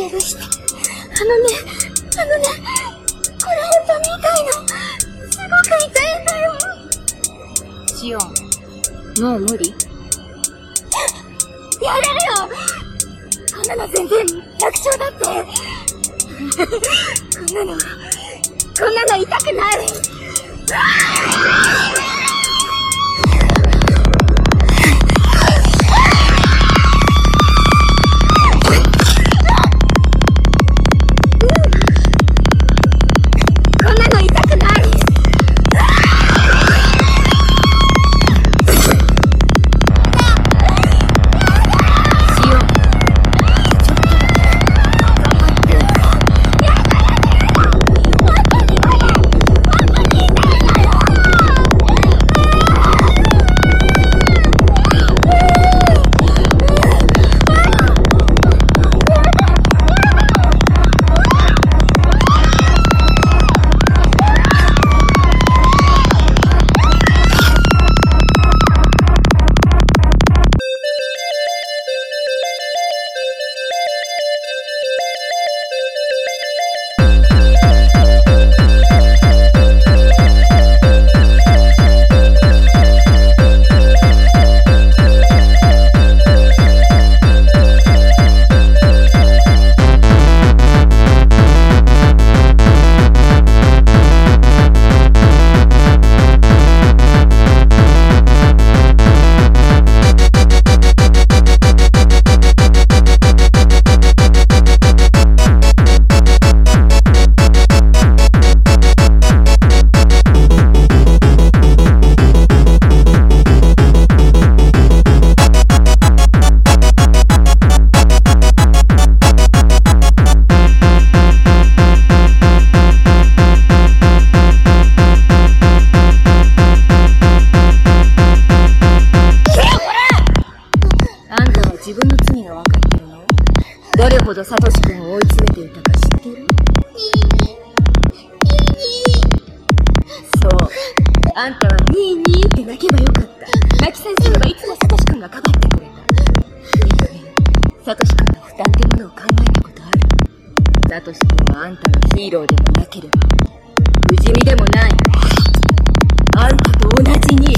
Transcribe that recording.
あのね、これ本当に痛いの。すごく痛いんだよ。シオン、もう無理？やれるよこんなの全然楽勝だって。こんなの、こんなの痛くない。こんどれほどサトシ君を追い詰めていたか知ってるそう。あんたはニーニーって泣けばよかった。泣きさえすればいつもサトシ君がかばってくれた。いい加減、サトシ君の負担ってものを考えたことあるサトシ君はあんたのヒーローでもなければ、不死身でもない。あんたと同じに